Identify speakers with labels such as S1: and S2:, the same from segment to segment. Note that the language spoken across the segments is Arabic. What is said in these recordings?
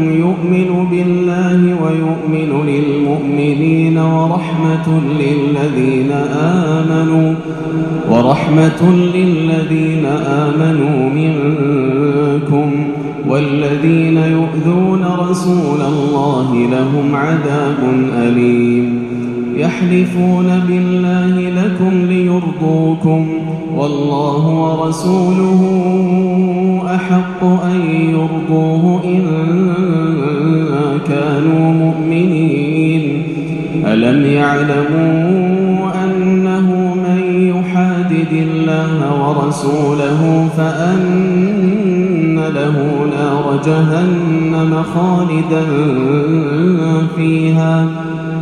S1: لكم يؤمن بالله ويؤمن للمؤمنين ورحمة للذين آمنوا ورحمة للذين آمنوا منكم والذين يؤذون رسول الله لهم عذاب أليم يحلفون بالله لكم ليرضوكم والله ورسوله أحق أن يرضوه إن كانوا مؤمنين. ألم يعلموا أنه من يحادد الله ورسوله فأن له نار جهنم خالدا فيها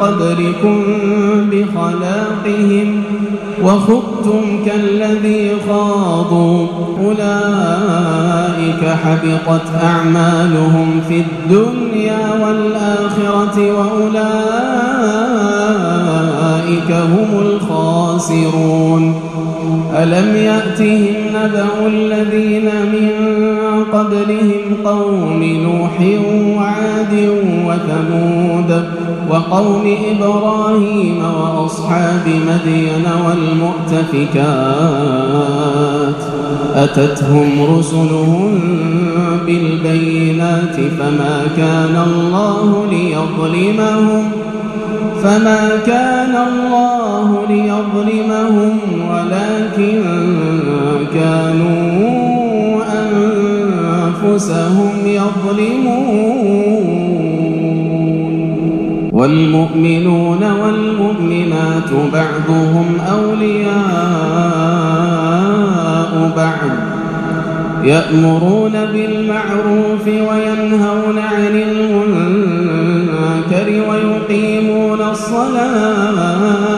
S1: قبلكم بخلاقهم وخذتم كالذي خاضوا. أولئك حبطت أعمالهم في الدنيا والآخرة وأولئك هم الخاسرون. ألم يأتهم نبأ الذين من قبلهم قوم نوح وعاد وثمود وقوم إبراهيم وأصحاب مدين والمؤتفكات. أتتهم رسلهم بالبينات فما كان الله ليظلمهم فما كان الله ليظلمهم ولكن كانوا أنفسهم يظلمون. والمؤمنون والمؤمنات بعضهم أولياء بعض. يأمرون بالمعروف وينهون عن المنكر ويقيمون الصلاة.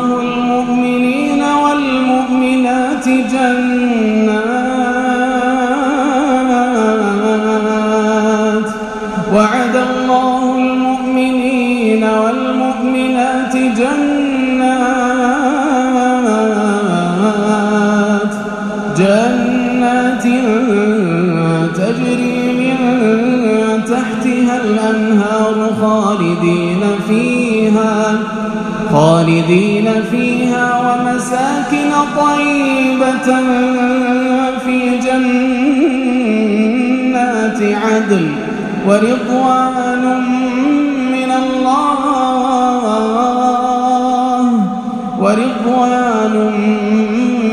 S1: جنات تجري من تحتها الأنهار خالدين فيها خالدين فيها ومساكن طيبة في جنات عدن ورضوان من الله ورضوان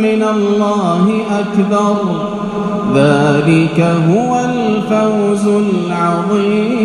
S1: من الله أكبر. ذلك هو الفوز العظيم.